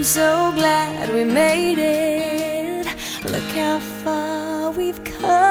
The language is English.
I'm so glad we made it. Look how far we've come,